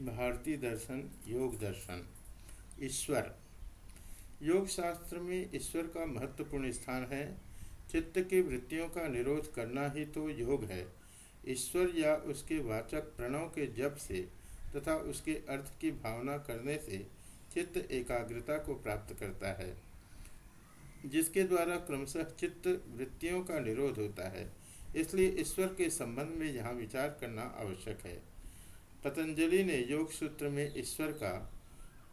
भारतीय दर्शन, योग दर्शन, ईश्वर। योग शास्त्र में ईश्वर का महत्वपूर्ण स्थान है। चित्त की वृत्तियों का निरोध करना ही तो योग है। ईश्वर या उसके वाचक प्रणव के जप से तथा उसके अर्थ की भावना करने से चित्त एकाग्रता को प्राप्त करता है। जिसके द्वारा क्रमशः चित्त वृत्तियों का निरोध होता है, इसलिए ईश्वर के संबंध में यहाँ विचार करना आवश्यक है। पतंजलि ने योग सूत्र में ईश्वर का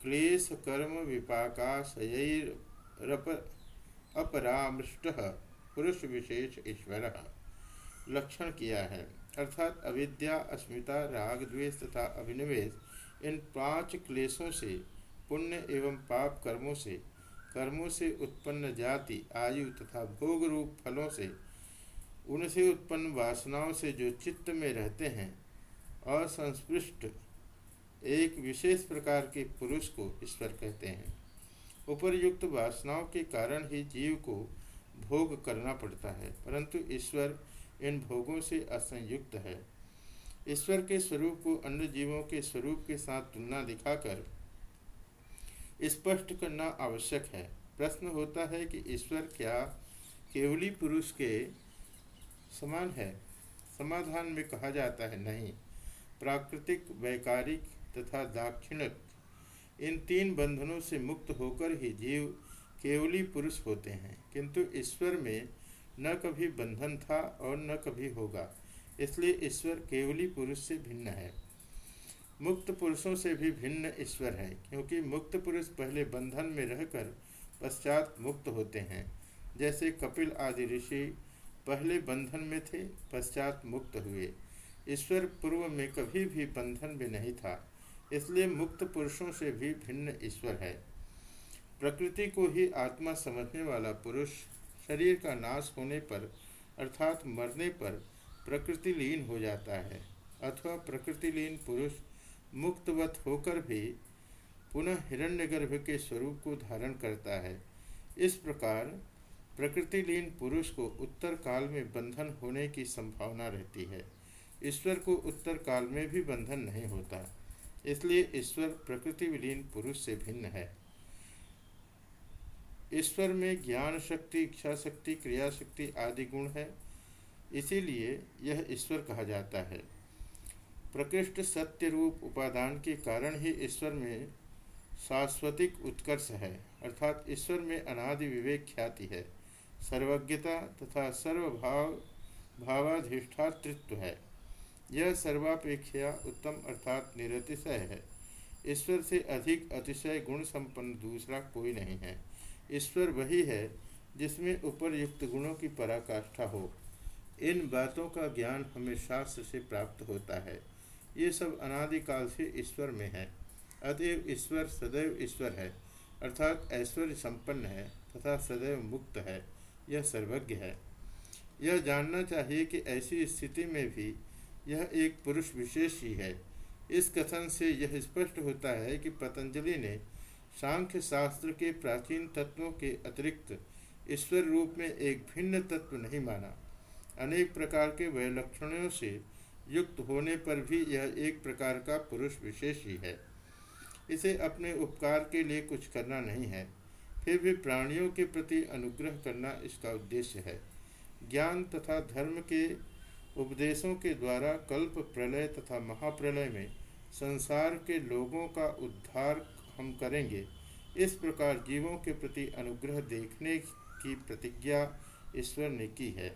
क्लेश, कर्म विपाकाशयरप अपरामृष्ट, पुरुष विशेष ईश्वर लक्षण किया है। अर्थात अविद्या, अस्मिता, राग, द्वेष तथा अभिनिवेश, इन पाँच क्लेशों से, पुण्य एवं पाप कर्मों से कर्मों से उत्पन्न जाति, आयु तथा भोग रूप फलों से, उनसे उत्पन्न वासनाओं से जो चित्त में रहते हैं असंस्पृष्ट एक विशेष प्रकार के पुरुष को ईश्वर कहते हैं। उपरयुक्त वासनाओं के कारण ही जीव को भोग करना पड़ता है, परंतु ईश्वर इन भोगों से असंयुक्त है। ईश्वर के स्वरूप को अन्य जीवों के स्वरूप के साथ तुलना दिखाकर स्पष्ट करना आवश्यक है। प्रश्न होता है कि ईश्वर क्या केवली पुरुष के समान है? समाधान में कहा जाता है, नहीं। प्राकृतिक, वैकारिक तथा दाक्षिणिक इन तीन बंधनों से मुक्त होकर ही जीव केवली पुरुष होते हैं। किंतु ईश्वर में न कभी बंधन था और न कभी होगा, इसलिए ईश्वर केवली पुरुष से भिन्न है। मुक्त पुरुषों से भी भिन्न ईश्वर है, क्योंकि मुक्त पुरुष पहले बंधन में रहकर पश्चात मुक्त होते हैं। जैसे कपिल आदि ऋषि पहले बंधन में थे, पश्चात मुक्त हुए। ईश्वर पूर्व में कभी भी बंधन में नहीं था, इसलिए मुक्त पुरुषों से भी भिन्न ईश्वर है। प्रकृति को ही आत्मा समझने वाला पुरुष शरीर का नाश होने पर, अर्थात मरने पर प्रकृति लीन हो जाता है। अथवा प्रकृति लीन पुरुष मुक्तवत होकर भी पुनः हिरण्यगर्भ के स्वरूप को धारण करता है। इस प्रकार प्रकृति लीन पुरुष को उत्तर काल में बंधन होने की संभावना रहती है। ईश्वर को उत्तर काल में भी बंधन नहीं होता। इसलिए ईश्वर प्रकृति विलीन पुरुष से भिन्न है। ईश्वर में ज्ञान शक्ति, इच्छा शक्ति, क्रिया शक्ति आदि गुण है। इसीलिए यह ईश्वर कहा जाता है। प्रकृष्ट सत्य रूप उपादान के कारण ही ईश्वर में शाश्वतिक उत्कर्ष है, अर्थात ईश्वर में अनादि विवेक ख्याति है। सर्वज्ञता तथा सर्वभाव, भावाधिष्ठातृत्व है। यह सर्वापेक्षा उत्तम अर्थात निरतिशय है। ईश्वर से अधिक अतिशय गुण संपन्न दूसरा कोई नहीं है। ईश्वर वही है जिसमें उपरयुक्त गुणों की पराकाष्ठा हो। इन बातों का ज्ञान हमें शास्त्र से प्राप्त होता है। ये सब अनादिकाल से ईश्वर में है। अतएव ईश्वर सदैव ईश्वर है, अर्थात ऐश्वर्य संपन्न है तथा सदैव मुक्त है। यह सर्वज्ञ है। यह जानना चाहिए कि ऐसी स्थिति में भी यह एक पुरुष विशेष ही है। इस कथन से यह स्पष्ट होता है कि पतंजलि ने सांख्य शास्त्र के प्राचीन तत्वों के अतिरिक्त ईश्वर रूप में एक भिन्न तत्व नहीं माना। अनेक प्रकार के वैलक्षणों से युक्त होने पर भी यह एक प्रकार का पुरुष विशेष ही है। इसे अपने उपकार के लिए कुछ करना नहीं है। फिर भी प्राणियों के प्रति अनुग्रह करना इसका उद्देश्य है। ज्ञान तथा धर्म के उपदेशों के द्वारा कल्प प्रलय तथा महाप्रलय में संसार के लोगों का उद्धार हम करेंगे। इस प्रकार जीवों के प्रति अनुग्रह देखने की प्रतिज्ञा ईश्वर ने की है।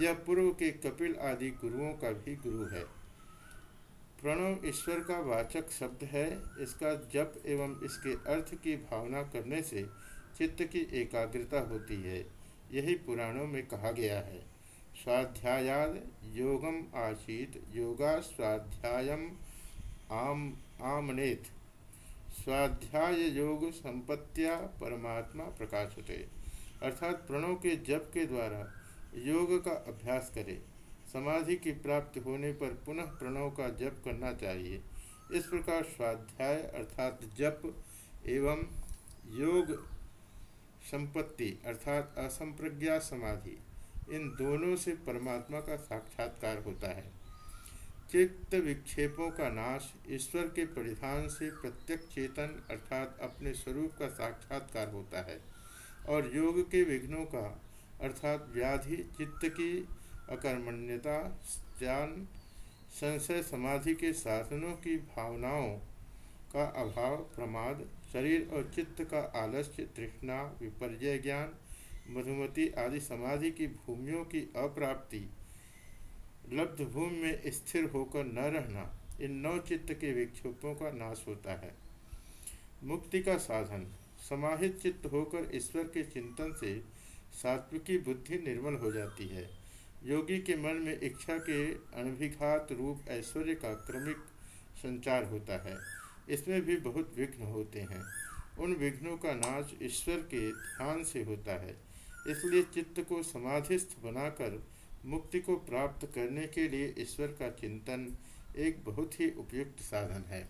यह पूर्व के कपिल आदि गुरुओं का भी गुरु है। प्रणव ईश्वर का वाचक शब्द है। इसका जप एवं इसके अर्थ की भावना करने से चित्त की एकाग्रता होती है। यही पुराणों में कहा गया है। स्वाध्यायाद योगम आशीत योगा स्वाध्याय आम, आमनेत। स्वाध्याय योग संपत्तिया परमात्मा प्रकाशते। अर्थात प्रणव के जप के द्वारा योग का अभ्यास करें। समाधि की प्राप्ति होने पर पुनः प्रणव का जप करना चाहिए। इस प्रकार स्वाध्याय अर्थात जप एवं योग संपत्ति अर्थात असंप्रज्ञा समाधि इन दोनों से परमात्मा का साक्षात्कार होता है। चित्त विक्षेपों का नाश ईश्वर के परिधान से प्रत्यक्ष चेतन अर्थात अपने स्वरूप का साक्षात्कार होता है और योग के विघ्नों का अर्थात व्याधि, चित्त की अकर्मण्यता, ज्ञान, संशय, समाधि के साधनों की भावनाओं का अभाव, प्रमाद, शरीर और चित्त का आलस्य, तृष्णा विपर्य ज्ञान मधुमती आदि समाधि की भूमियों की अप्राप्ति लब्ध भूमि में स्थिर होकर न रहना, इन नौ चित्त के विक्षोभों का नाश होता है। मुक्ति का साधन, समाहित चित्त होकर ईश्वर के चिंतन से सात्विकी बुद्धि निर्मल हो जाती है। योगी के मन में इच्छा के अनभिघात रूप ऐश्वर्य का क्रमिक संचार होता है। इसमें भी बहुत विघ्न होते हैं। उन विघ्नों का नाश ईश्वर के ध्यान से होता है। इसलिए चित्त को समाधिस्थ बनाकर मुक्ति को प्राप्त करने के लिए ईश्वर का चिंतन एक बहुत ही उपयुक्त साधन है।